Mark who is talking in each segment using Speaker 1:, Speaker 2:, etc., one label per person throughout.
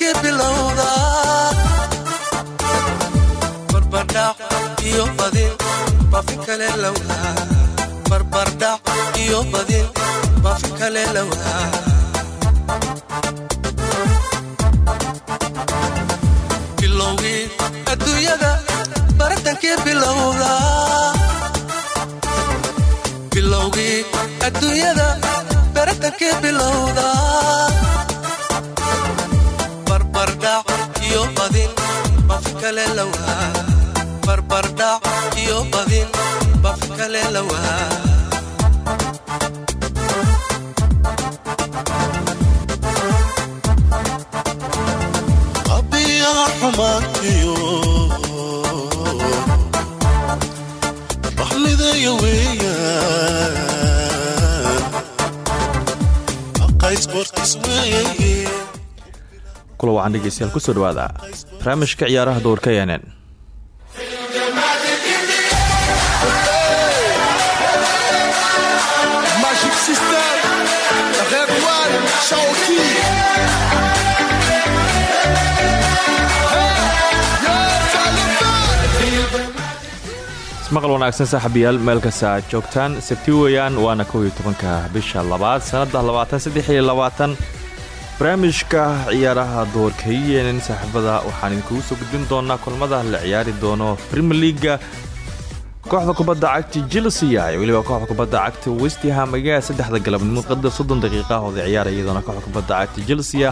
Speaker 1: baratankii bilowda barbardhac iyo badin bafi kale lawaa barbardhac bilowgii adduunyada baratankii bilowda kale lawaa barbardhac iyo badin lawaa
Speaker 2: kula wacan dhegeystayaal ku soo dhawaada barnaamijka ciyaaraha
Speaker 3: System, Red One, Shaoki.
Speaker 2: ismaqal wanaagsan saaxiibayaal meel kasta aad joogtaan sabti weeyaan waana kow iyo tobanka bisha labaad sanada labaatan saddex iyo labaatan barnaamijka ciyaaraha doorka yenen saaxiibada waxaan idinkugu soo gudbin doonaa kulmada la ciyaari doono premier leaga kooxda kubadda cagta chelsea iyo weliba kooxda kubadda cagta westham ayaa saddexda galabnimo qadar soddon daqiiqahooda ciyaaraya iyadoona kooxda kubadda cagta chelsea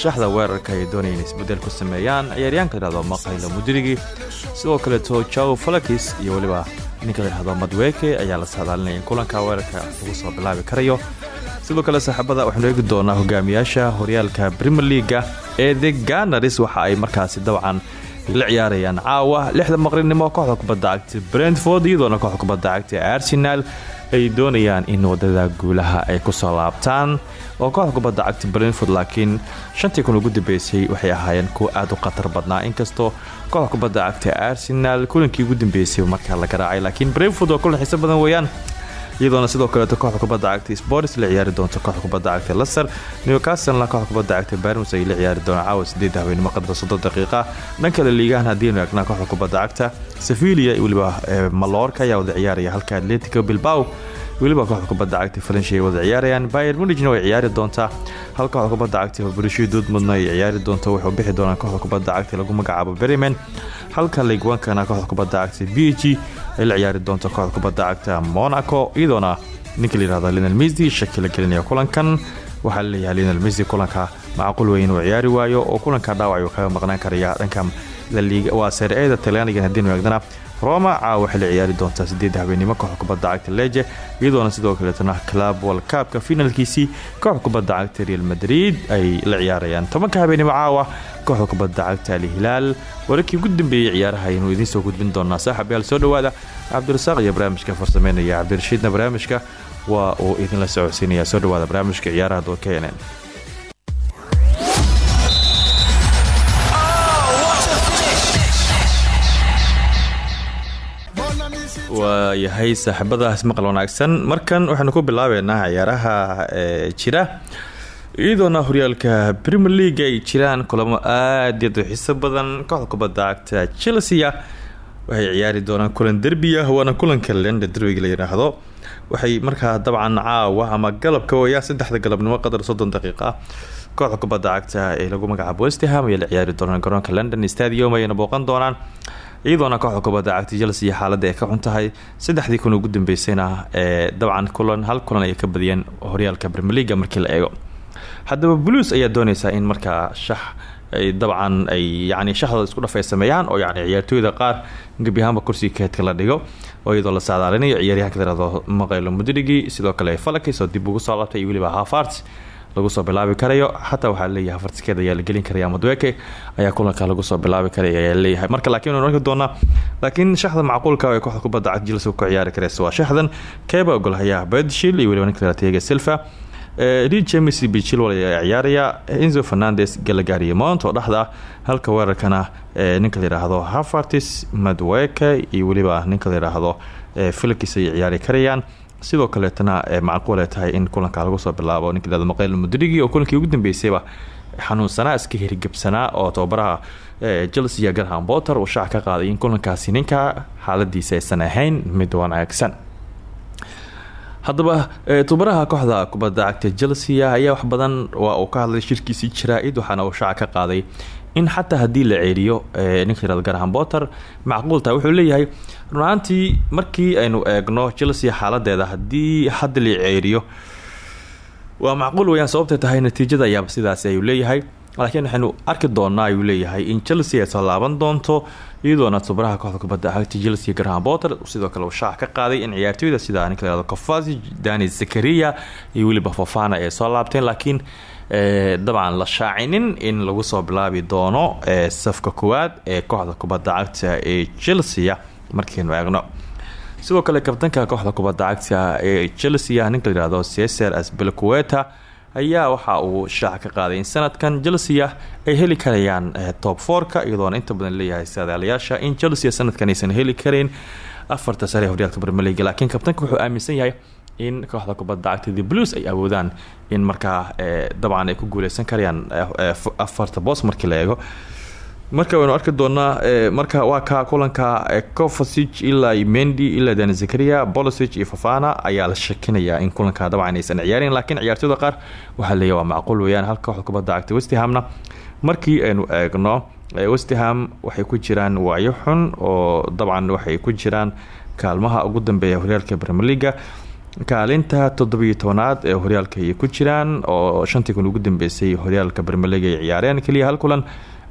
Speaker 2: shaxda weerarka ay doonayeen isbeddel ku sameeyaan ciyaaryaanka layhahdo maqaylo mudirigi sidoo kaleeto jow falakis iyo weliba ninka layhahdo madweke ayaa la saadaalinaya in kulanka weerarka lagu soo bilaabi karayo sidoo kale saaxiibada waxaynu eegi doonaa hogaamiyaasha horyaalka premier leaga ee the ganaris waxa ay markaasi dabcan la ciyaarayaan caawa lixda maqrinimo kooxda kubadda cagta brentford iyadoona kooxda kubadda cagta arsenal ay doonayaan in waddada guulaha ay ku soo laabtaan oo kooxda kubadda cagta brentford laakiin shantii kun ugu dambeysay waxay ahaayeen kuwa aad u khatar badnaa. Inkastoo kooxda kubadda cagta arsenal kulankii ugu dambeysay markaa la garaacay laakiin brentford waa kulan xiiso badan weeyaan iyadoona sidoo kaleeto kooxda kubadda cagta sports la ciyaari doonto kooxda kubadda cagta laser newcastlena kooxda cagta barmus ay la ciyaari doona caawa sideed haweenimo qadar soddon daqiiqa dhan kale liigahan haddiinu eegnaa kooxda kubadda cagta sevilia iyo weliba malorka ayaa wada ciyaaraya halka atletico bilbao weliba kooxda kubadda cagta falenshi ay wada ciyaarayaan bayer munigna way ciyaari doontaa hal kooxda kubadda cagta borussia dortmundna ay ciyaari doonto wuxuu bixi doonaa kooxda kubadda cagta lagu magacaabo bremen halka ligwankana kooxda kubadda cagta b ay la ciyaari doonto kooxda kubadda cagta monaco iyadoona ninka layihahdo linal misdi shaki la gelinaya kulankan. Waxaa la leeyahay linal misdi kulanka macquul weyn inuu ciyaari waayo oo kulanka dhaawac uu kaga maqnaan karaya dhanka waa seer-eeda talyaaniga haddiinu eegdana roma caawa la ciyaari doontaa sideedda habeenimo kooxda kubadda cagta leje iyadoona sidoo kaleetana club walkaabka finalkiisii kooxda kubadda cagta real madrid ay la ciyaarayaan. Tobanka habeenimo caawa kooxda kubadda cagta alhilaal wararkii ugu dambeeyey ciyaaraha aynu idiin soo gudbin doonaa. Saaxiibyaal soo dhowaada cabdirasaaq iyo barnaamijka farsameynaya cabdirashiidna barnaamijka waa uu idinla socodsiinaya. Soo dhowaada barnaamijka ciyaaraha doorkeeneen waayahay saaxiibadaas maqal wanaagsan. Markan waxaynu ku bilaabeynaa ciyaaraha jira. Iyadoona horyaalka premier league ay jiraan kulamo aad iyaad u xiiso badan kooxda kubadda cagta chelsea waxay ciyaari doonaan kulan derbiya waana kulanka lenda derbiga la yidhaahdo waxay markaa dabcan caawa ama galabka waya saddexda kooxda kubadda cagta ee lagu magacaabo westham ayay la ciyaari doonaan garoonka london stadium ayayna booqan doonaan iyadoona kooxda kubadda cagta chelsea xaaladda ay ka xun tahay saddexdii kun ugu dambeysayna ee dabcan kulan hal kulan ay ka badiyeen horyaalka premier leaga markii la eego. Haddaba blues ayaa dooneysaa in markaa shax ay dabcan ay yani shaxdooda isku dhaf ay sameeyaan oo yani ciyaartooyda qaar gebi ahaanba kursiga keedka la dhigo oo iyadoo la saadaalinayo ciyaaryahanka tirado maqaylo mudrigi sidoo kale falakis dib ugu soo laabtay iyo weliba hafart lagu soo bilaabi karayo. Xataa waxaa leeyahay afartiskeed ayaa la gelin karaya madweke ayaa kulanka lagu soo bilaabi karaya ayaa leeyahay. Marka laakiin waynu arki doonaa laakiin shaxda macquulka ee kooxda kubadda cagta jilsa ku ciyaari karaysa waa shaxdan keeba ogolhayaa bedshil iyo weliba ninka tiaga silva. Ri james bichilwal ayaa ciyaaraya. Enzo fernandes galagaariyo mount oo ah halka weerarkana ninka layidhaahdo hafartis madweke iyo weliba ninka layidhaahdo felix ay ciyaari karayaan sidoo kaleetana macquul ay tahay in kulanka lagu soo bilaabo ninka maqayl mudrigi oo kulankii ugu dambeysayba xanuunsanaa iska hirgebsanaa oo tababaraha chelsea garham potter uu shaac ka qaaday in kulankaasi ninka xaaladiisa aysan ahayn mid wanaagsan haddaba tubaraha kooxda kubadda cagta chelsea ayaa wax badan waa uu ka hadlay shirkiisii jaraa-id waxaana uu shaaca ka qaaday in xataa haddii la ceeriyo ninka yiraahdo garham potter macquulta wuxuu leeyahay runaantii markii aynu eegno chelsea xaaladeeda haddii hadda la ceeriyo waa macquul weyaan sababtay tahay natiijada ayaaba sidaasi ayuu leeyahay. Laakiin waxaynu arki doonaa ayuu leeyahay in chelsea ay soo laaban doonto iyadoona tubaraha kooxda kubadda cagta chelsea graham potter sidoo kale uu shaac ka qaaday in ciyaartooyda sida ninka lahado cofasi dani zakaria iyo weliba fofana ay soo laabteen. Laakiin dabcan la shaacinin in lagu soo bilaabi doono safka koowaad ee kooxda kubadda cagta ee chelsea markaynu eegno. Sidoo kale kabtanka kooxda kubadda cagta ee chelsea ninka layihahdo ceser asbelqueta ayaa waxa uu shaac ka qaaday sanadkan. Chelsea ay heli karayaan top forka iyadoona inta badan leeyahay saadaalayaasha. In chelsea sanadkan aysan heli kareyn afarta sare horyaalka brmelig laakiin kabtanka wuxuu aaminsan yahay in kooxda kubadda cagta the blues ay awoodaan in markaa dabcan ay ku guuleysan karayaan afarta boos markii la marka waynu arki doonaa marka waa ka kulanka covasig ilaa mendi ilaa dan zakaria bolosig iyo fafana ayaa la shakinayaa in kulanka dabcan aysan ciyaarin laakiin ciyaartooyda qaar waxaa leeya waa macquul weyaan halka kooxda kubadda cagta westhamna markii aynu eegno westham waxay ku jiraan waayo xun oo dabcan waxay ku jiraan kaalmaha ugu dambeeya horyaalka brmeliga kaalinta toddobiyo tobanaad ee horyaalka ay ku jiraan oo shantii kun ugu dambeysay horyaalka brmeliga ay ciyaareen keliya hal kulan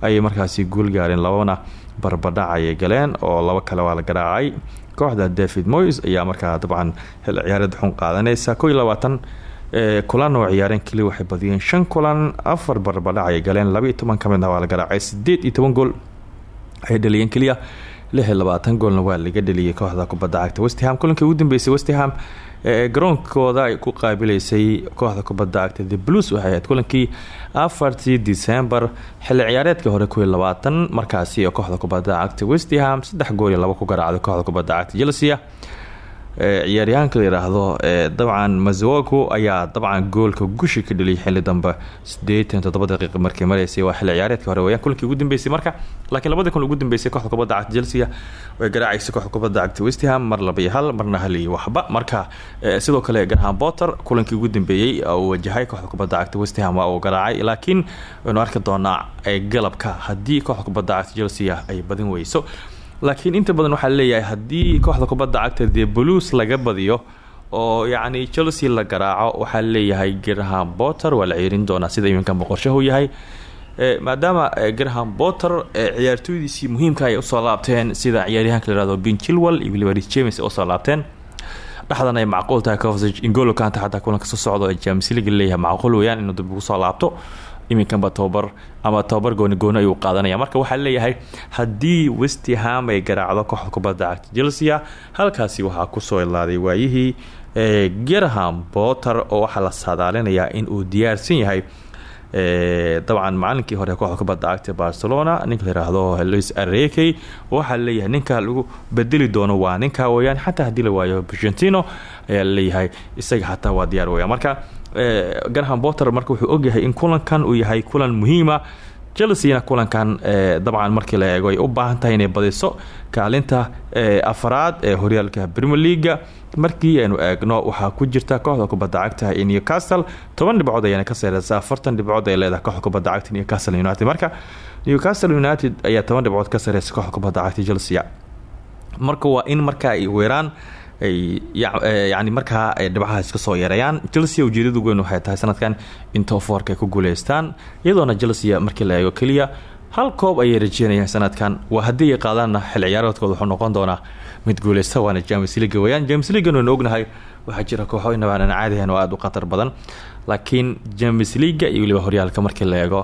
Speaker 2: ayay markaasi guul gaareen labana barbadhac galeen oo labo kale waa la garaacay. Kooxda david moys ayaa markaa dabcan xil ciyaareed xun qaadanaysa. Ko iyo labaatan kulan oo ciyaareen keliya waxay badiyeen shan kulan afar barbadhac galeen labaiyo toban waa la garaacay. Sideed iyo toban gool ayay dhaliyeen keliya lix iyo labaatan goolna waa laga dhaliyay kooxda kubadda cagta westham kulankii ugu dambeysay westham garoonkooda ay ku qaabileysay kooxda kubadda cagta the blues waxay ahayd kulankii afartii december xilli ciyaareedkii hore kuiyo labaatan markaasi oo kooxda kubadda cagta westham saddex gool iyo labo ku garaacday kooxda kubadda cagta chelsea ciyaaryahaanka la yidhaahdo dabcan mazogo ayaa dabcan goolka gushi ka dhaliyay xili dambe. Sideetan daqiiq markii mareysay waa xilli ciyaareedkii hore. Weyaan kulankii ugu dambeysay marka laakiin labadii kun ugu dambeysay kooxda kubadda cagta chelsea way garaacaysa kooxda kubadda cagta westham mar laba hal marna hal iyo waxba. Marka sidoo kale graham potter kulankii ugu dambeeyey uu wajahay kooxda kubadda cagta westham waa uu garaacay. Laakiin waynu arki doonaa galabka haddii kooxda kubadda cagta chelsea ay badin weyso laakiin inta badan waxaa leeyahay haddii kooxda kubadda cagta the blues laga badiyo oo yacni chelsea la garaaco waxaa leeyahay graham potter waa la ceerin doonaa sida iminkan boqorshahu yahay. Maadaama graham potter ciyaartooydiisii muhiimka ay u soo laabteen sida ciyaaryahanka layihahdo bin chilwell iyo weliba rich james ay u soo laabteen. Dhexdan ay macquul tahay ingolo kanta xataa kulanka soo socdo ee james league leeyahay macquul weeyaan inuu dib ugu soo laabto iminkanba tobabar ama tobabar gooni gooni ayuu qaadanaya. Marka waxaa leeyahay haddii westham ay garaacdo kooxda kubadda cagta chelsea halkaasi waxaa ku soo ilaaday waayihii gerham potter oo waxaa la saadaalinayaa in uu diyaarsan yahay dabcan macalinkii hore kooxda kubadda cagta barcelona ninka la yiraahdo luis arekey waxaa leeyahay ninka lagu bedeli doono waa ninka weyaan xataa haddii la waayo argentino ayaa la leeyahay isaga xataa waa diyaar weyaan marka garham potter marka wuxuu ogyahay in kulankan uu yahay kulan muhiima. Chelseana kulankan dabcan markii la eego ay u baahan inay badiso kaalinta afaraad ee horyaalka premier leaga markii aynu eegno waxaa ku jirta kooxda kubadda cagta ee newcastle. Toban dhibcood ayaana ka saareysa afartan dhibcood ay leedahay kooxda kubadda cagta newcastle united. Marka newcastle united ayaa toban dhibcood ka sareysa kooxda kubadda cagta chelsea marka waa in marka ay weeraan ay yani markaa ay dhibcaha iska soo yareeyaan chelsea ujeedadu weyn waxay tahay sanadkan in toforka ay ku guuleystaan iyadoona chelsea markii la eego keliya hal koob ayay rajeynayaan sanadkan. Waa haddii ay qaadaanna xil ciyaareedkooda wuxuu noqon doonaa mid guuleysta waana james leaga weyaan james leagan waynu ognahay waxaa jira kooxo inabaanan caadihan oo aada u khatar badan laakiin james leaga iyo weliba horyaalka markii la eego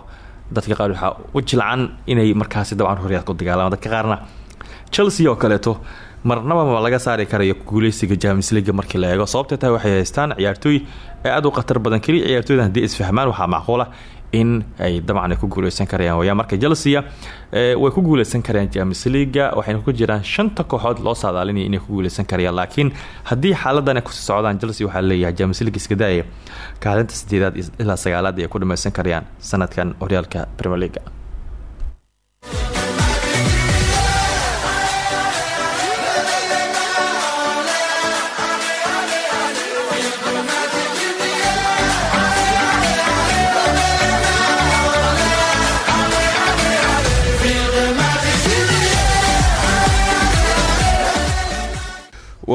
Speaker 2: dadka qaar waxaa u jilcan inay markaasi dabcan horyaalka u dagaalamaan qaarna chelsea oo kaleeto marnaba ma laga saari karayo guuleysiga james leaga markii la eego. Sababtay tahay waxay haystaan ciyaartooy ee aada u khatar badan. Keliya ciyaartooydan haddii isfahmaan waxaa macquula in ay dabcan ku guuleysan karayaan wayaan marka chelsea way ku guuleysan karayaan james leaga waxayna ku jiraan shanta kooxood loo saadaalinaya inay ku guuleysan karayaan. Laakiin haddii xaaladan ay socdaan chelsea waxaa leeyahay james league iskadaaya kaalinta sideedaad ilaa sagaalaad ay ku dhameysan karayaan sanadkan horyaalka premier leaga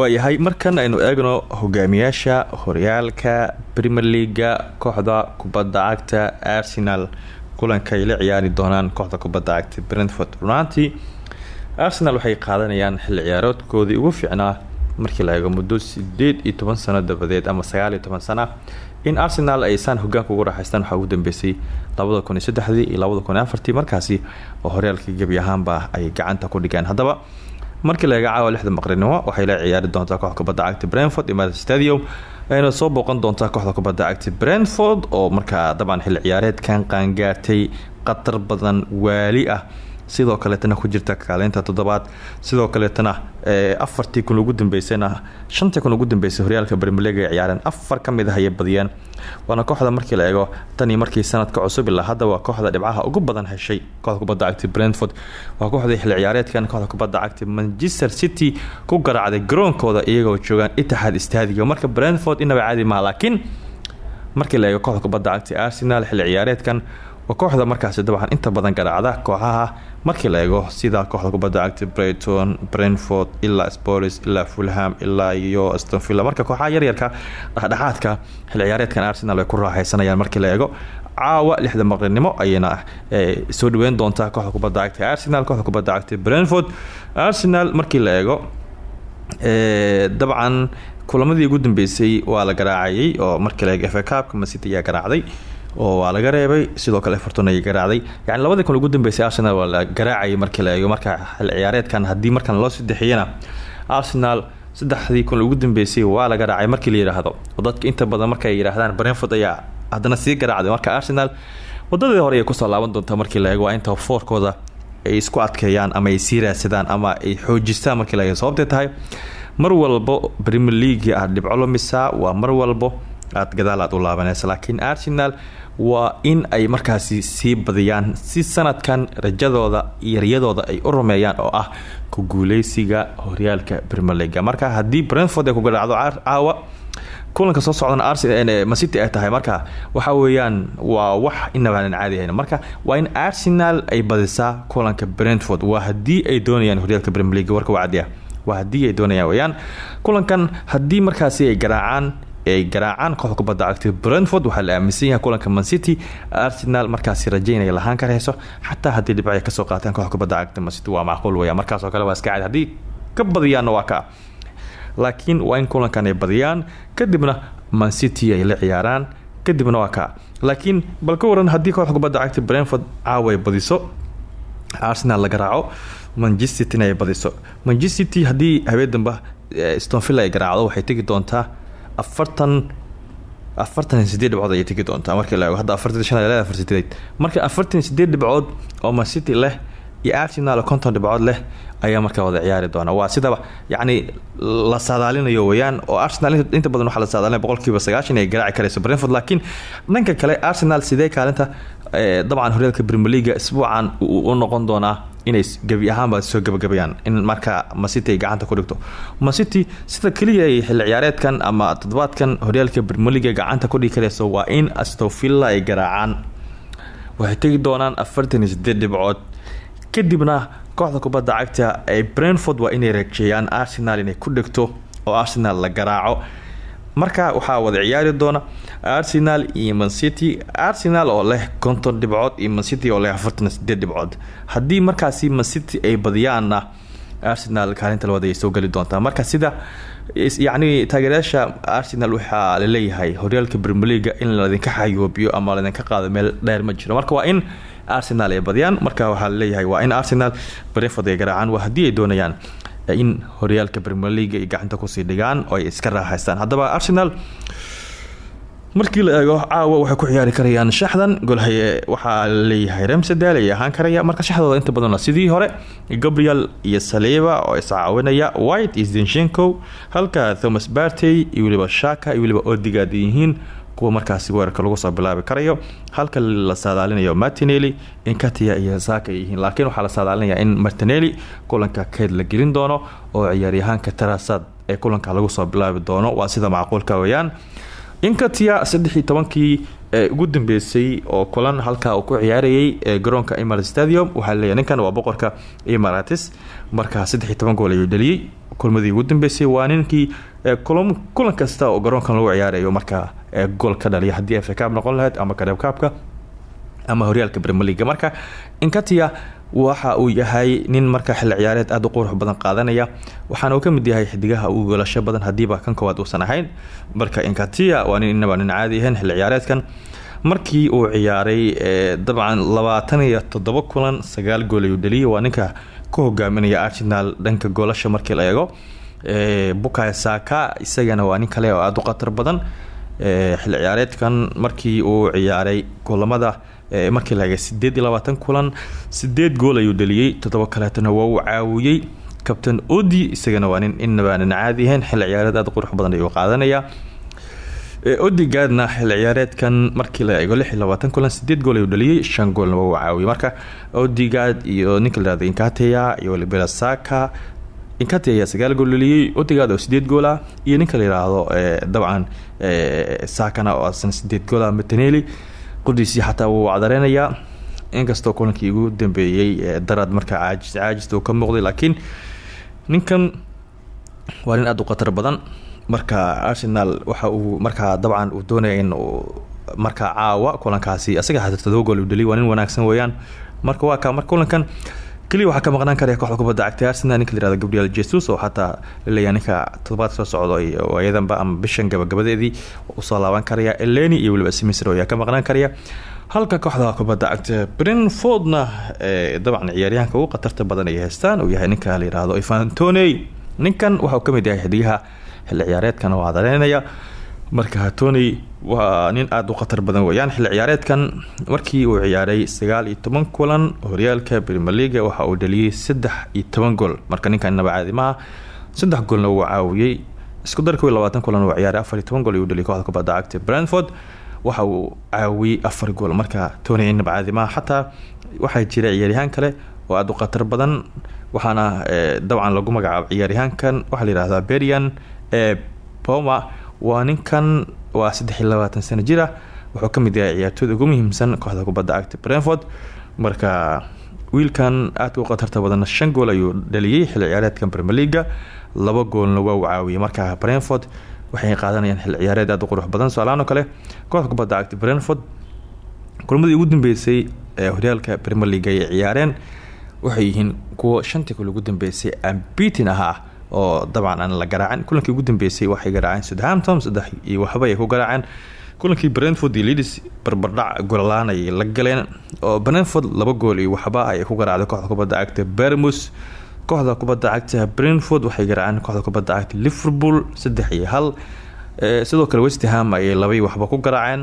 Speaker 2: waayahay. Markan aynu eegno hogaamiyaasha horyaalka premier leaga kooxda kubadda cagta arsenal kulanka ay la ciyaari doonaan kooxda kubadda cagta brentford. Runaantii arsenal waxay qaadanayaan xilli ciyaaroodkoodii ugu fiicnaa markii la eego muddo sideed iyo toban sano dabadeed ama sagaal iyo toban sana in arsenal ay saan hogaanka ugu raaxaystaan. Waxaa ugu dambeysay labada iyo saddexdii iyo markaasi oo horyaalka gebi ahaanba ay gacanta ku dhigeen haddaba markii laga caawa lixda maqrinimo waxay la ciyaari doontaa kooxda kubadda cagta brentford imada stadium ayna soo booqan doontaa kooxda kubadda cagta brentford oo markaa dabcan xilli ciyaareedkan qaangaartay qatar badan waali ah sidoo kaleetana ku jirta kaaleynta toddobaad sidoo kaleetana afartii kun ugu dambeysayna shantii kun ugu dambeysay horyaalka brmelig ay ciyaareen. Afar ka ah ayay badiyeen. Waana kooxda markii la eego tanii markii sanadka cusub ilaa hadda waa kooxda dhibcaha ugu badan heshay kooxda kubadda cagta brentford. Waa kooxdii xilli ciyaareedkan kooxda kubadda cagta manchester city ku garaacday garoonkooda iyagoo joogaan itixaad staadiga marka brentford inaba caadi maha laakiin markii la eego kooxda kubadda cagta arsenal xilli ciyaareedkan waa kooxda markaasi dabcan inta badan garaacda kooxaha markii la eego sida kooxda kubadda cagta breyton brentford ilaa spolis ilaa fulham ilaa iyo stonvilla marka kooxaha yaryarka dhexdhexaadka xil ciyaareedkan arsenal ay ku raaxeysanayaan markii la eego caawa lixda maqrinimo ayayna soo dhaweyn doontaa kooxda kubadda cagta arsenal kooxda kubadda cagta brentford. Arsenal markii la eego dabcan kulamadii ugu dambeysay waa la garaacayay oo markii la eego fa cabka masity ayaa garaacday oo waa laga reebay sidoo kale everton ayay garaacday yani labadii kun ugu dambeysay arsenal waa la garaacayay markii la eego marka xil ciyaareedkan haddii markan loo sadexiyana arsenal saddexdii kun ugu dambeysay waa la garaacay markii la yidhaahdo dadka inta badan markay yidhaahdaan brentford ayaa haddana sii garaacday. Marka arsenal wadadii hore ay ku soo laaban doontaa markii la eego waa foorkooda ay isku adkeeyaan ama ay sii ama ay xoojistaan markii la eego. Tahay mar walbo premier league aad dhibco lumisaa waa mar walbo aad gadaal aad u laabanaysa. Laakiin arsenal waa in ay markaasi sii badiyaan si sanadkan rajadooda iyo riyadooda ay u rumeeyaan oo ah ku guuleysiga horyaalka premier leaga marka haddii brentford ay kuga dhacdo caawa kulanka soo socdana masity ay tahay. Marka waxa weeyaan waa wax inabaanan caadi ahayn. Marka waa in arsenal ay badisaa kulanka brentford. Waa haddii ay doonayaan horyaalka premier league. Warka wacdiah waa haddii ay doonayaan weyaan. Kulankan haddii markaasi ay garaacaan ay garaacaan kooxda kubadda cagta brentford. Waxaa la aaminsan yahay kulanka mancity arsenal markaasi raje inay lahaan karayso xataa haddii dhibco ay ka soo qaataan kooxda kubadda cagta mancity waa macquul weya markaasoo kale waa iska cadi haddii ka badiyaanna waa ka laakiin waa in kulankan ay badiyaan kadibna mancity ay la ciyaaraan kadibna waa ka laakiin bal ka waran haddii kooxda kubadda cagta brentford caawa badiso arsenal la garaaco manchester city ay badiso. Manchester city haddii habeen damba stonvilla ay garaacdo waxay tegi doontaa afartan afartan sideed dhibcood ayay tegi doontaa. Markii la hadda afartan shan ilaa afar sideed. Marka afartan sideed dhibcood oo man city leh iyo arsenal konton dhibcood leh ayaa markaa wada ciyaari doona waa sidaba yacni la saadaalinayo weyaan oo arsenal inta badan waxaa la saadaalinaya boqolkiiba sagaashan ay garaaci karayso brentford laakiin dhanka kale arsenal sidee kaalinta dabcan horyaalka premier leaga isbuucan u noqon doonaa inay gebi ahaanba soo gabagabayaan in marka macity ay gacanta ku dhigto. Macity sida keliya ay xilli ciyaareedkan ama toddobaadkan horyaalka premier leaga gacanta ku dhigi karayso waa in astovilla ay garaacaan. Waxay tegi doonaan afartan iyo sideed dhibcood. Kadibna kooxda kubadda cagta ee brentford waa inay rajeeyaan arsenal inay ku dhigto oo arsenal la garaaco marka waxaa wada ciyaari doona arsenal iyo mancity arsenal oo leh konton dhibcood iyo mancity oo leh afartan sideed dhibcood. Haddii markaasi mancity ay badiyaanna arsenal kaalinta labaad ayay soo geli marka sida yacni taageerayaasha arsenal waxaa la leeyahay horyaalka premier leaga in ladinka xayoobiyo ama ladinka qaado meel dheer ma jiro. Marka waa in arsenal ay badiyaan marka waxaa la leeyahay waa in arsenal breford ay garaacaan. Waa haddii ay doonayaan in horyaalka premier league ay gacanta ku sii dhigaan oo ay iska raaxaystaan. Haddaba arsenal markii la eego caawa waxay ku ciyaari karayaan shaxdan. Golhaye waxaa leeyahay remsedal ay ahaan karaya marka shaxdooda inta badan sidii hore gabriel iyo saliiba oo iscaawinaya white iyo zinshenko halka thomas bartey iyo weliba shaka iyo weliba odigaad yihiin kuwa markaasi weerarka lagu soo bilaabi karayo. Halka la saadaalinayo martinelli inkatia iyo zaka yihiin. Laakiin waxaa la saadaalinaya in martinelli kulanka keyd la gelin doono oo ciyaaryahaanka tarasad ee kulanka lagu soo bilaabi doono. Waa sida macquulka weyaan inkatia saddex tobankii ee ugu dambeysay oo kulan halkaa uu ku ciyaarayay ee garoonka emirates stadium waxaa leeyahy ninkan waa boqorka emirates. Markaa saddex toban gool ayuu dhaliyey kulmadii ugu dambeysay waa ninkii kulan kasta oo garoonkan lagu ciyaarayo markaa gool ka dhaliya haddii f kaab noqon lahayd ama kareebkaabka ama horyaalka bremeliga marka inkatia waxa uu yahay nin marka xilli ciyaareed aada u qurux badan qaadanaya. Waxaana uu ka mid yahay xidigaha ugu goolasho badan hadiiba kan koowaad uusan ahayn. Marka inkatia waa nin inaba nin caadi ahayn xilli ciyaareedkan. Markii uu ciyaaray dabcan labaatan iyo toddoba kulan sagaal gool ayuu dhaliyay. Waa ninka ka hogaaminaya arsenal dhanka goolasha markii la eego bukay saka isagana waa nin kale oo aada u khatar badan. Xilli ciyaareedkan markii uu ciyaaray kulamada markii la eegay sideed iyo labaatan kulan sideed gool ayuu dhaliyey toddoba kaleetana waa uu caawiyey odi isagana waa nin inabaanan caadi ahayn xilli ciyaareed aada qurux badan ayuu qaadanaya. Odigaadna xilli ciyaareedkan markii la eego lix iyo labaatan kulan sideed gool ayuu dhaliyey shan goolna waa uu caawiyey. Marka odigaad iyo ninka inkateya iyo libera saka inkati ayaa sagaal gool dhaliyey odigaad oo sideed goola iyo ninka la yidhaahdo dabcan sakana oo asan sideed goola mataneli qodiisii xataa wuu cadareynayaa inkastoo kulankii ugu dambeeyey daraad markaa caajis caajista uu ka muuqday laakiin ninkan waa nin aada u khatar badan. Marka arsenal waxa uu markaa dabcan uu doonaya in markaa caawa kulankaasi asaga xataa todoba gool uu dhaliy waa nin wanaagsan weeyaan. Marka waa ka marka kulankan keliya waxaa ka maqnaan karaya kooxda kubadda cagtay arsenal ninka la yihahdo gabriel jesus oo xataa la leeyahay ninka soo socdo ayadanba ama bishan gabagabadeedii u soo laaban karaya eleni iyo weliba smisro ayaa ka maqnaan karaya. Halka kooxda kubadda cagta brinfordna dabcan ciyaaryahanka ugu khatarta badan ay haystaan uu yahay ninka la yihahdo ivantoney ninkan waxa uu ka mid yahay xidigaha xilli ciyaareedkan oo adareynaya marka tony waa nin aada u khatar badan weeyaan xilli ciyaareedkan. Markii uu ciyaaray sagaal iyo toban horyaalka premier leaga waxa uu dhaliyey saddex iyo marka ninkan inaba caadi maaha saddex goolna wuu isku dar kow iyo labaatan kulan uu ciyaaray afar iyo toban dhaliyay kooxda kubadda cagta brentford. Waxa uu caawiyey afar gool. Marka tony inaba caadi maaha xataa jira ciyaaryahaan kale oo aada u khatar badan waxaana dabcan lagu magacaabo ciyaaryahaankan waxaa la yihahdaa berian ee boma waa ninkan waa saddex iyo labaatan sano jir ah wuxuu ka mid yahay ciyaartooyda ugu muhiimsan kooxda kubadda cagta brentford. Marka wiilkan aadka u khatarta badanna shan gool ayuu dhaliyey xilli ciyaareedkan premier leaga laba goolna waa caawiyey marka brentford waxay qaadanayaan xilli ciyaareed aada u qurux badan. So-aalaano kale kooxda kubadda cagta brentford kulmadii ugu dambeysay ee horyaalka premier league ay ciyaareen waxay yihiin kuwo shantii kul ugu dambeysay ambitin ahaa oo dabcan aan la garaacin. Kulankii ugu dambeysay waxay garaaceen southampton saddex iyo waxba ay ku garaaceen. Kulankii brentford iyo leeds barbardhac goolaan ay la galeen oo brentford laba gool iyo waxba ay ku garaacday kooxda kubadda cagta bermus kooxda kubadda cagta brentford waxay garaaceen kooxda kubadda cagta liverpool saddex iyo hal. Sidoo kale westham ayay labaiyo waxba ku garaaceen.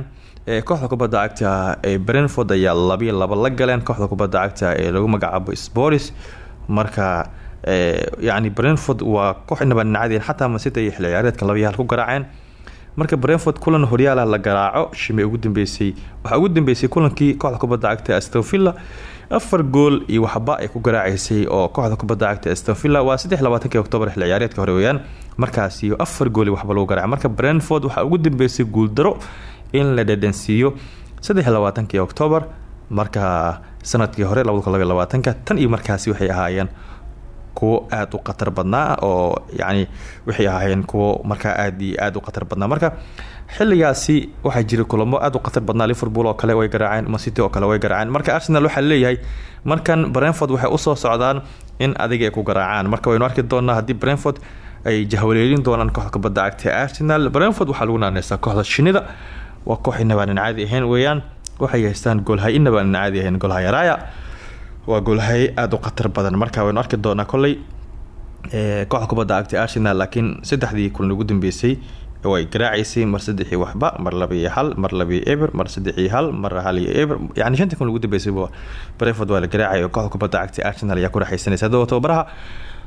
Speaker 2: Kooxda kubadda cagta ee brentford ayaa labiyo laba la galeen. Kooxda kubadda cagta ee lagu magacaabo sporis marka yacni brentford waa koox inaba dhinacadeen xataa masita iyo xilli ciyaareedka laba iyo hal ku garaaceen. Marka brentford kulan horyaala la garaaco shimay ugu dambeysay waxaa ugu dambeysay kulankii kooxda kubadda cagta astonvilla afar gool iyo waxba ay ku garaaceysay oo kooxda kubadda cagta astonvilla waa saddex labaatanki xilli ciyaareedka hore weeyaan. Markaasi afar gool iyo waxba lagu garaaca marka brentford waxaa ugu dambeysay guuldaro in la dhadhansiiyo saddex labaatankii octoobar marka sannadkii hore tan iyo markaasi waxay ahaayeen kuwo aada u khatar badnaa oo yacni waxay ahaayeen kuwo markaa aada iyo aada u khatar badnaa. Marka xilligaasi waxaa jira kulamo aada u khatar badnaa liverpool oo kale way garaaceen macity oo kale way garaaceen. Marka arsenal waxaa leeyahay markan brentford waxay u soo socdaan in adiga ay ku garaacaan. Marka waynu arki doonaa haddii brentford ay jahwaleelin doonaan kooxda kubadda cagta arsenal brentford waxaa lagu naaneysaa kooxda shinida waa koox inabaanan caadi ahayn weeyaan waxay haystaan goolhay inabaanan caadi ahayn goolhayaraya waa goolhay aada u khatar badan. Marka waynu arki doonaa kolley kooxda kubadda cagta arsenal laakiin saddexdii kulan ugu dambeysay way garaacaysay mar saddex iyo waxba mar laba iyo hal mar laba iyo eber mar saddex hal mar hal iyo eber. Yani shanta kun ugu dambeysay breford waa la garaacay oo kooxda kubadda arsenal ayaa ku raaxaysanaysa. Haddaba tababaraha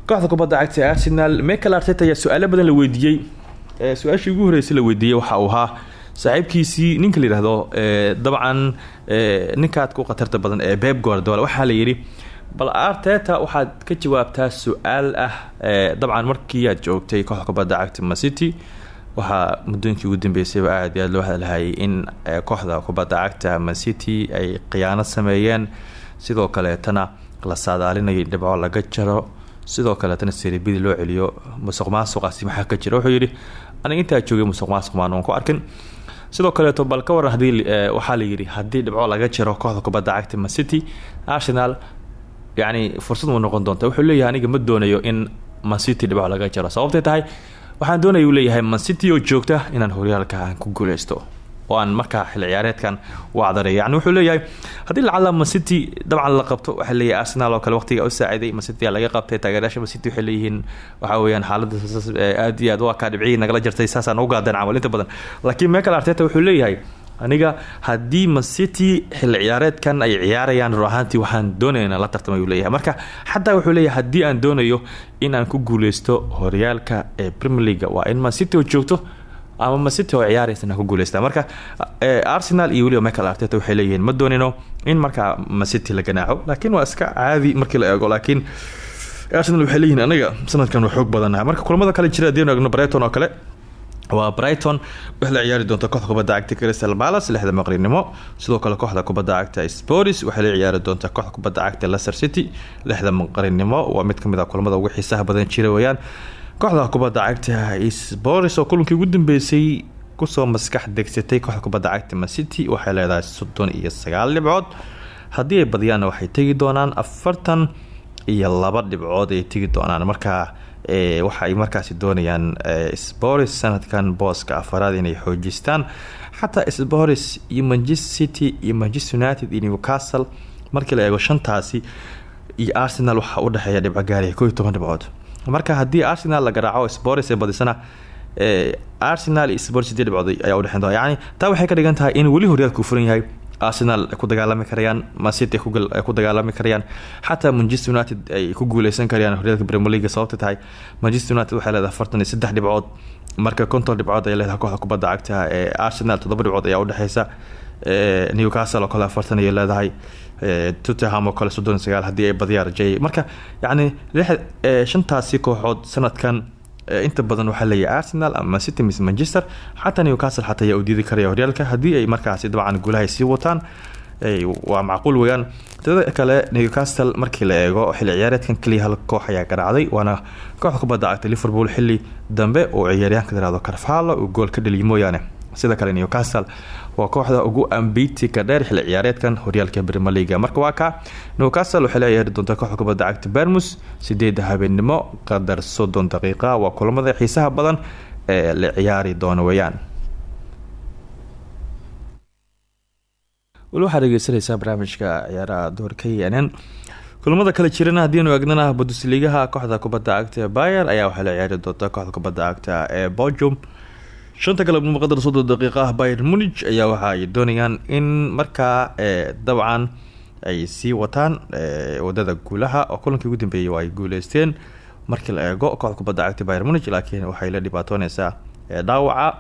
Speaker 2: kooxda kubadda cagta arsenal michael arteta ayaa su'aalo badan la weydiiyey. Su'aashii ugu horreysay la weydiiyey waxa uu ahaa saaxiibkiisii ninka la yihahdo dabcan ninkaad ku khatarta badan ee beb guardiola waxaa la yidhi bal arteta waxaad ka jawaabtaa su'aal ah dabcan markii aad joogtay kooxda kubadda cagta macity muddooyinkii ugu dambeysayba aada iyo aad in kooxda kubadda cagta mancity ay khiyaano sameeyeen. Sidoo kaleetana la saadaalinayay dhibco laga jaro. Sidoo kaleetana seribidi loo celiyo musuq maasuqaasi maxaa ka jira. Wuxuu yidhi aniga intaa joogay musuq maasuq ku arkin sidoo kaleeto bal ka waran haddii waxaa la yidhi haddii dhibco laga jiro kooxda kubadda cagta mancity arsenal yacni fursad mu noqon doonta wuxuu leeyahay aniga ma doonayo in mancity dhibco laga jiro. Sababtay tahay waxaan doonaya uu leeyahay mancity oo joogta inaan horyaalka aan ku guuleysto oo aan markaa xil ciyaareedkan wacdaray yani wuxuu leeyahay haddii lacala mancity dabcan la qabto waxaa leeyahay arsenal oo kale waqtiga u saaciday mancity laga qabtay taageerayaasha mancity waxay leeyihiin waxaa weeyaan xaalada aad iyo aad waa kaa dhibcihii nagala jirtay saasaan ugu gaadeen camal inta badan. Laakiin michael arteta wuxuu leeyahay aniga haddii mancity xil ciyaareedkan ay ciyaarayaan rur ahaantii waxaan doonaya inaan la tartamay uu leeyahay. Marka xataa wuxuu leeyahay haddii aan doonayo in aan ku guuleysto horyaalka ee premier leaga waa in mancity oo joogto ama mancity oo ciyaaraysa inaan ku guuleysta marka arsenal iyo weliba michael arteta waxay leeyihiin ma doonino in markaa mancity la ganaaco laakiin waa iska caadi markii la eego. Laakiin arsenal waxay leeyihiin anaga sanadkan waa xoog badanaha marka kulamada kale jira haddii eegno brighton oo kale. Waa brighton waxay la ciyaari doonta kooxda kubadda cagta crystal palace lixda maqrinimo. Sidoo kale kooxda kubadda cagta sporis waxay la ciyaari doontaa kooxda kubadda cagta leicester city lixda maqrinimo. Waa mid ka mid a kulamada ugu xiisaha badan jira weeyaan kooxda kubadda cagta sporis oo kulankii ugu dambeysay ku soo maskax degsatay kooxda kubadda cagta macity waxay leedahay soddon iyo sagaal dhibcood. Haddii ay badiyaanna waxay tegi doonaan afartan iyo laba dhibcood ay tegi doonaan. Markaa waxa ay markaasi doonayaan sporis sanadkan booska afaraad inay xoojistaan. Xataa sporis iyo manchester city iyo manchester united iyo newcastle markii la eego shantaasi iyo arsenal waxaa u dhexeeya dhibco gaariya koo iyo toban marka haddii arsenal la garaaco sporis ee badisana arsenal iyo sporis sidii ayaa udhexeyn doona. Yani taa waxay ka dhigan tahay in weli horyaalku furan yahay. Arsenal ku dagaalami karayaan macity ay ku dagaalami karayaan. Xataa manchester united ay ku guuleysan karayaan horyaalka premier league sababta tahay manchester united waxay leedahay afartan saddex dhibcood. Marka konton dhibcood ay leedahay kooxda kubadda cagta ee arsenal toddoba dhibcood ayaa udhexeysa newcastle oo kale afartan ayay leedahay. Tottenham oo kale soddon iyo sagaal ay badiyaa rajay marka yacni shantaasi kooxood sanadkan inta badan waxaa leeyahay arsenal ama city mis manchester xataa newcastle xataa ayaa u diidi karaya horyaalka. Haddii ay markaasi dabcan guulahay sii wataan waa macquul weyaan tada kale newcastle markii la eego xilli ciyaareedkan keliya hal koox ayaa garaacday waana kooxda kubadda cagta liverpool xilli dambe oo ciyaaryahanka tirahdo carfalo uu gool ka dheliya sida kale newcastle waa kooxda ugu ambiitika dheer xilli ciyaareedkan horyaalka premier leaga marka waa kaa newcastle waxay la ciyaari doontaa kooxda kubadda cagta bermus sideeda habeenimo qadar soddon daqiiqa waa kulamada xiisaha badan ee la ciyaari doono weeyaan. Weli waxaad dhegeysanaysaa barnaamijka ciyaaraha doorka n n. Kulamada kale jirana haddiinu eegnana bundesligaha kooxda kubadda cagta bayer ayaa waxay la ciyaari doontaa kooxda kubadda cagta ee bojum shanta galabnimo qadar soddon daqiiqa ah. Bayer munich ayaa waxa ay doonayaan in markaa dabcan ay sii wataan waddada guulaha. Oo kulankii ugu dambeeyay ay guuleysteen. Markii la eego kooxda kubadda cagta bayer munich laakiin waxay la dhibaatooneysaa dhaawaca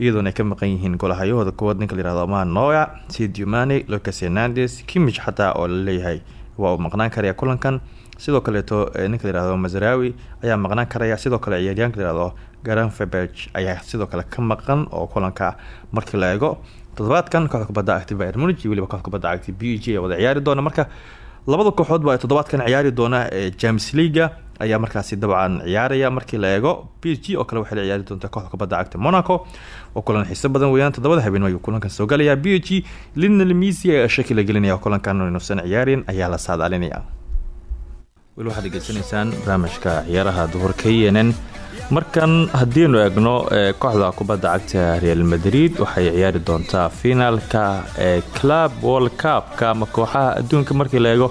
Speaker 2: iyadoona ay ka maqan yihiin golahayahooda kuwaad ninka layihahdo man noya sidio mane lucas hernandes kimich xataa oo la leeyahay waa uu maqnaan karaya kulankan sidoo kaleeto ninka layihahdo mazarawi ayaa maqnaan karaya sidoo kale ciyaaryaanka layihahdo garan febeg ayaa sidoo kale ka maqan oo kulanka markii la eego. Toddobaadkan kooxda kubadda cagta bayer munich iyo weliba kooxda kubadda cagta b wada ciyaari doona. Marka labada kooxoodba ay toddobaadkan ciyaari doona ee james leaga ayaa markaasi dabcan ciyaaraya. Markii la eego b oo kale waxay ciyaari doontaa kooxda kubadda cagta monaco oo kulan xiiso badan weeyaan. Toddobada habeenimo ayuu kulankan soo galayaa. B g linal ayaa shaki la gelinaya kulankan inuusan ciyaarin ayaa la saadaalinaya weli waxaad degeysanaysaan barnaamijka ciyaaraha duhurka n n. Markan eegno kooxda kubadda cagta real madrid waxay ciyaari doontaa finaalka ee club world cupka ama kooxaha adduunka markii la eego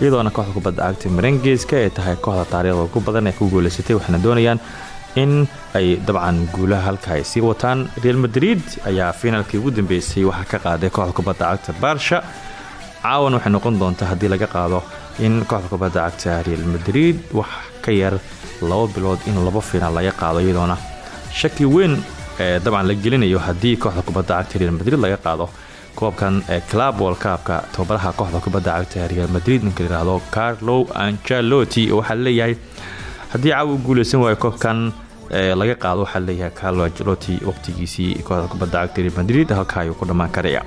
Speaker 2: iyadoona kooxda kubadda cagta marengeska ay tahay kooxda taariikhda ugu badan ee ku guuleysatay waxayna doonayaan in ay dabcan guulaha halka ay sii wataan. Real madrid ayaa finaalkii ugu dambeysay waxaa ka qaaday kooxda kubadda cagta barsha caawan waxay noqon doontaa haddii laga qaado in kooxda kubadda cagta real madrid wax ka yar laba bilood in laba finaal laga qaado iyadoona. Shaki weyn dabcan la gelinayo haddii kooxda kubadda cagta real madrid laga qaado. Koobkan club world cupka tababaraha kooxda kubadda cagta real madrid ninka layihahdo carlo ancelotti oo waxaa leeyahay haddii caawa guuleysan waayo koobkan laga qaado waxaa leeyahay carlo ancelotti waqtigiisii kooxda kubadda cagta real madrid halka ayuu ku dhammaan karaya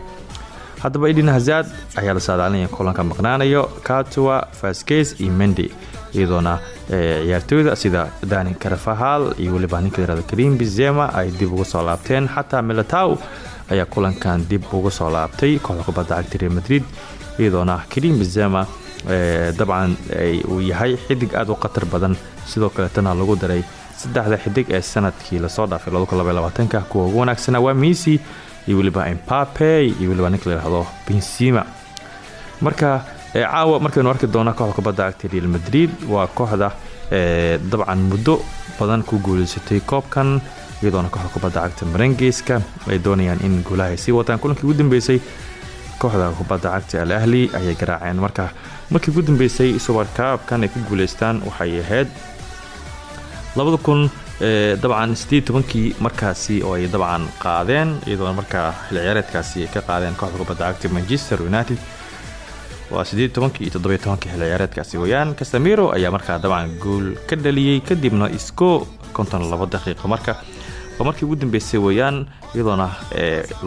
Speaker 2: haddaba idin hazad ayaa la saadaalinaya kulanka maqnaanayo katua faskes iyo mendi iyadoona ciyaartooyda sida dani karafahal iyo weliba ninka karim bizema ay dib uga soo laabteen. Xataa milatow ayaa kulankan dib uga soo laabtay kooxda kubadda cagta real madrid iyadoona karim bizema dabcan uu yahay xidig aada u khatar badan. Sidoo kaleetana lagu daray saddexda xidig ee sannadkii la soo dhaafay kuwa ugu wanaagsana waa misi iyo weliba empape iyo weliba ninka layihahdo benzima marka caawa markaynu arki doona kooxda kubadda cagta real madrid waa kooxda dabcan muddo badan ku guuleysatay koobkan iyadoona kooxda kubadda cagta marengeska ay doonayaan in guulaha ay sii wataan. Kulankii ugu dambeysay kooxda kubadda cagta al ahli ayay garaaceen. Marka markii ugu dambeysay subarkaabkan ay ku guuleystaan waxay ahayd dabcan sideed tobankii markaasi oo ay dabcan qaadeen iyadoona markaa xil ciyaareedkaasi ka qaadeen kooxda kubadda cagta manchester united. Waa sideed tobankii iyo toddobiy tobankii xil ciyaareedkaasi weyaan casamiro ayaa markaa dabcan guul ka dhaliyey kadibna isco konton labo daqiiqo marka. Markii ugu dambeysay weeyaan iyadoona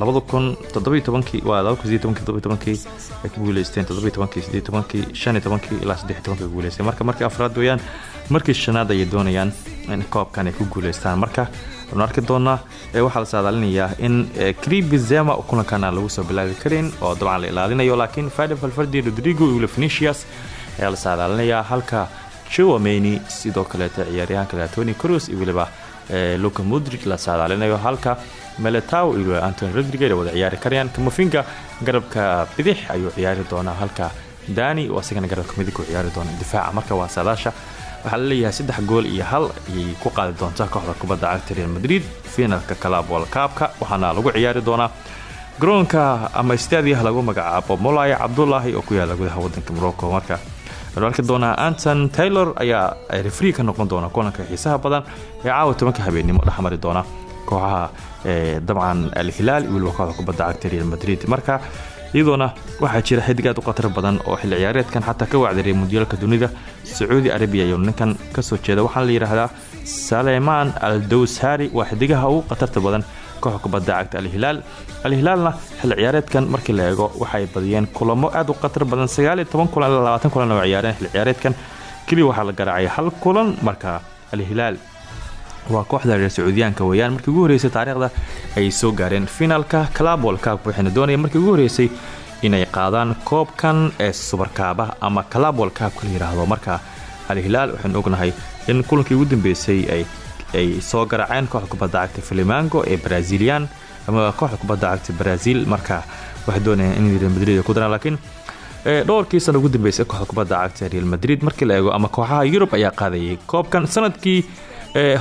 Speaker 2: labada kun toddobiy tobankii waa laba kun sideed tobankii toddobiy tobankii ay ku guuleysteen toddobiy tobankii sideed tobankii shan iyo tobankii ilaa saddex tobankii ku guuleysteen marka markii afraad weeyaan markii shanaad ayay doonayaan in koobkan ay ku guuleystaan. Marka wanu arki doonaa waxaa la saadaalinayaa in cribizema kulankan aan lagu soo bilaabi karin oo dabcan la ilaalinayo laakiin fade valfardi rodrigo iyo venicius ayaa la saadaalinayaa halka jowameni sidoo kaleeta ciyaaryahanka le tony cruz iyo weliba luka mudrig la saadaalinayo halka meletow iyo antony rodriguez wada ciyaari karayaan. Kamofinga garabka bidix ayuu ciyaari doonaa halka dani oo garabka midig u ciyaari doona difaaca marka waa saadaasha waxaa la leeyahay saddex gool iyo hal ayay ku qaadi doontaa kooxda kubadda cagta real madrid finalka club world cupka waxaana lagu ciyaari doonaa garoonka ama stadiah lagu magacaabo molaya cabdulaahi oo ku yaalla gudaha wadanka morocco. Marka arki doonaa anton taylor ayaa refree ka noqon doona kulanka xiisaha badan ee caawa tobanka habeenimo dhexmari doona kooxaha dabcan al-hilaal iyo weliba kooxda kubadda cagta real madrid. Marka iyadoona waxaa jira xidig aad u khatar badan oo xilli ciyaareedkan xataa ka wacdaray mudiyaalka dunida sacuudi arabiya ayuu ninkan ka soo jeeda waxaana la yidhaahdaa saleymaan al dowshari waa xidigaha ugu khatarta badan kooxda kubadda cagta al-hilaal. Al-hilaalna xilli ciyaareedkan markii la eego waxay badiyeen kulamo aad u khatar badan. Sagaal iyo toban kulan ilaa labaatan kulan oo ciyaareen xilli ciyaareedkan. Keliya waxaa la garaacay hal kulan marka al-hilaal waa kooxda reer sacuudiyaanka weeyaan. Markii ugu horreysay taariikhda ay soo gaareen finaalka club world cup waxayna doonayeen markii ugu horreysay inay qaadaan koobkan ee subarkaaba ama club world cupka la yidhaahdo marka al-hilaal waxaynu ognahay in kulankii ugu dambeysay ay soo garaaceen kooxda kubadda cagta filimango ee brazilian ama kooxda kubadda cagta brazil. Marka waxay doonayeen in real madrid ku daraan laakiin dhowrkii sana ugu dambeysay kooxda kubadda cagta real madrid markii la eego ama kooxaha yurub ayaa qaadayay koobkan sannadkii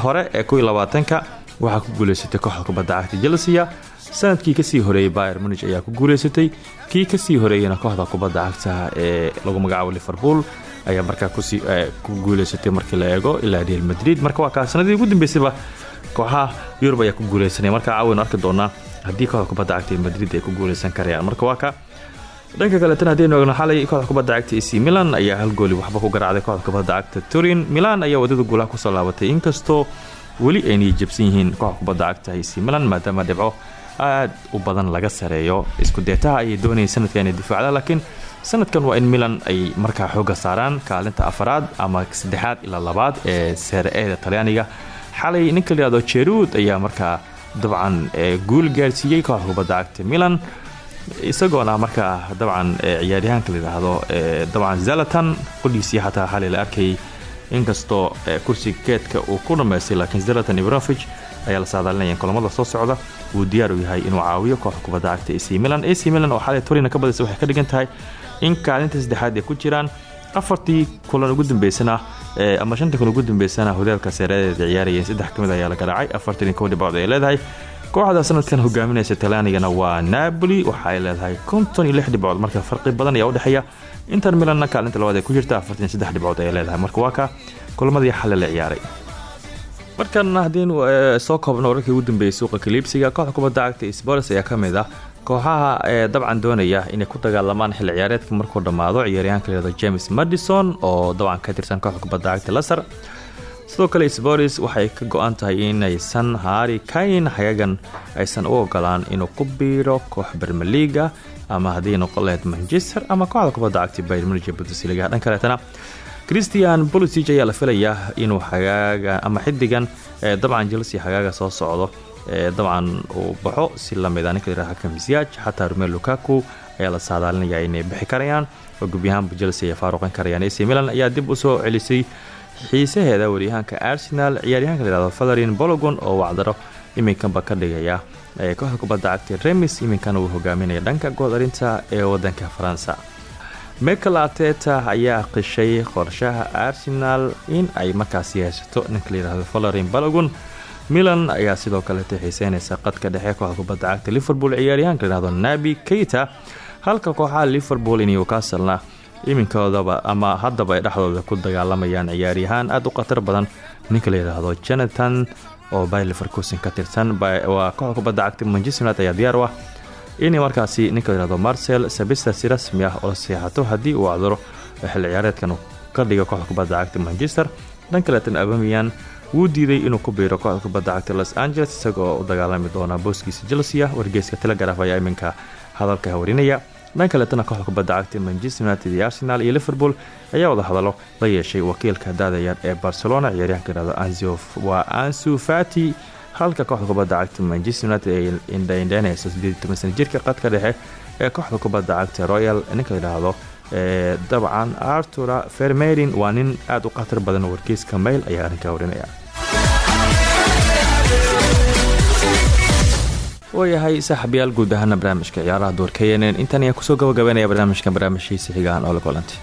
Speaker 2: hore ee kuwii labaatanka waxaa ku guuleysatay kooxda kubadda cagta chelsea sannadkii ka sii horeeyey bayer munich ayaa ku guuleysatay. Kii ka sii horeeyeyna kooxda kubadda cagta ee lagu magacaabo liverpool ayaa markaa ku guuleysatay markii la eego ilaa real madrid. Marka waa kaa sanadii ugu dambeysayba kooxaha yurub ayaa ku guuleysanay marka caawaynu arki doonaa haddii kooxda kubadda cagta ee madrid ay ku guuleysan karayaan. Marka waa dhanka kaleetana haddaynu eegno xalay kooxda kubadda cagta ac milan ayaa hal gooli waxba ku garaacday kooxda kubadda cagta turin. Milan ayaa waddada guulaha ku soo laabatay inkastoo weli aynay jabsan yihiin kooxda kubadda cagta ac milan maadaama dhibco aad u badan laga sareeyo. Isku deetaha ayay doonayay sanadka inay difaacda laakiin sanadkan waa in milan ay markaa xooga saaraan kaalinta afaraad ama saddexaad ilaa labaad ee seere eeda talyaaniga. Xalay ninka layihahdo jeruud ayaa markaa dabcan guul gaarsiiyey kooxda kubadda cagta milan isagoona markaa dabcan ciyaaryahaanka layidhaahdo dabcan zalatan qodhiisii xataa xalay la inkastoo kursiga geedka uu ku dhammaystay laakiin zalatan ibranovich ayaa la saadaalinaya kulamada soo socda. Wuu diyaar u yahay inuu caawiyo kooxda kubadda cagta ac milan. Ac milan oo xalay torina ka badaysa waxay ka dhigan in kaalinta saddexaad ay ku jiraan afartii kulan ugu dambeysana ama shanta kun ugu dambeysana horyaalka seeradeeda ciyaarayeen. Saddex ka mid ayaa la garaacay. Afartan iyo kow dhibcood ay leedahay kooxda sanadkan hogaaminaysa talyaanigana waa napoli waxa ay leedahay konton iyo lix dhibcood marka farqi badan ayaa udhexeeya inter milanna kaalinta labaad ay ku jirta afartan iyo saddex dhibcood ayay leedahay. Marka waa ka kulamadii xale la ciyaaray. Markan haddiinu soo koobno wararkii ugu dambeeyey suuqa kaliibsiga kooxda kubadda cagta spors ayaa ka mid ah. Kooxaha ee dabcan doonaya inay ku dagaalamaan xilli ciyaareedka markuu dhammaado ciyaaryahanka layihahdo james madison oo dabcan ka tirsan kooxda kubadda cagta laser sidoo kale spors waxay ka go-an tahay inaysan haari kayn xagagan aysan u ogolaan inuu ku biiro koox bermeliga ama haddii noqon lahayd manchester ama kooxda kubadda cagta bayrmanager bundesliga. Dhan kaleetana christian bolisic ayaa la filayaa inuu xagaaga ama xidigan dabcan chelsea xagaaga soo socdo dabcan uu baxo si lamida ninka yihahdo xakam siyaaj xataa rumel lukaku ayaa la saadaalinaya inay bixi karayaan oo gubyahaanba chelsea ay faaruqan karayaan. Ac milan ayaa dib u soo celisay xiisaheeda waryahaanka arsenal ciyaaryahanka layihahdo valerin bologon oo wacdaro iminkanba ka dhigaya kooxda kubadda cagta remis iminkana uu hogaaminaya dhanka goodarinta ee wadanka faransa. Michael ateta ayaa qishay qorshaha arsenal in ay markaasi haysato ninka layihahdo valerin balogon milan ayaa sidoo kaleeta xiiseynaysa qadka dhexe kooxda kubadda cagta liverpool ciyaaryahanka layihahdo nabi keita. Halka kooxaha liverpool newcastlena iminkoodaba ama haddaba ay dhexdooda ku dagaalamayaan ciyaaryahaan aada u khatar badan ninka layidhaahdo jonathan oo by liverkuson ka tirsan. Waa kooxda kubadda cagta manchester united ayaa diyaar ah. Inay markaasi ninka layihahdo marcel sabista si rasmi ah oo seexato haddii uu acduro xilli ciyaareedkan ka dhiga kooxda kubadda cagta manchester. Dhan kaleetan abamiyan wuu diiday inuu ku biiro kooxda kubadda cagta los angeles isagoo u dagaalami doona booskiisa chelsea wargeyska telegraf ayaa iminka hadalka warinaya dhan kaleetana kooxda kubadda cagta manchester united iyo arsenal iyo liverpool ayaa wada hadalo la yeeshay wakiilka daadayar ee barcelona ciyaaryahanka yihahdo waa ansu fati. Halka kooxda kubadda cagta manchester united ay indhaindheynayso sana jirka qadka dhexe ee kooxda kubadda cagta royal ninka layidhaahdo dabcan artura fermerin waa nin aada u khatar badan wargeyska mail ayaa arrinkaa warinaya waayahay saaxiibyaal guud ahaana barnaamijka ciyaaraha doorkayenen intan ayaa ku soo gabagabeynaya barnaamijkan barnaamijkiisa xigaan oo la golantay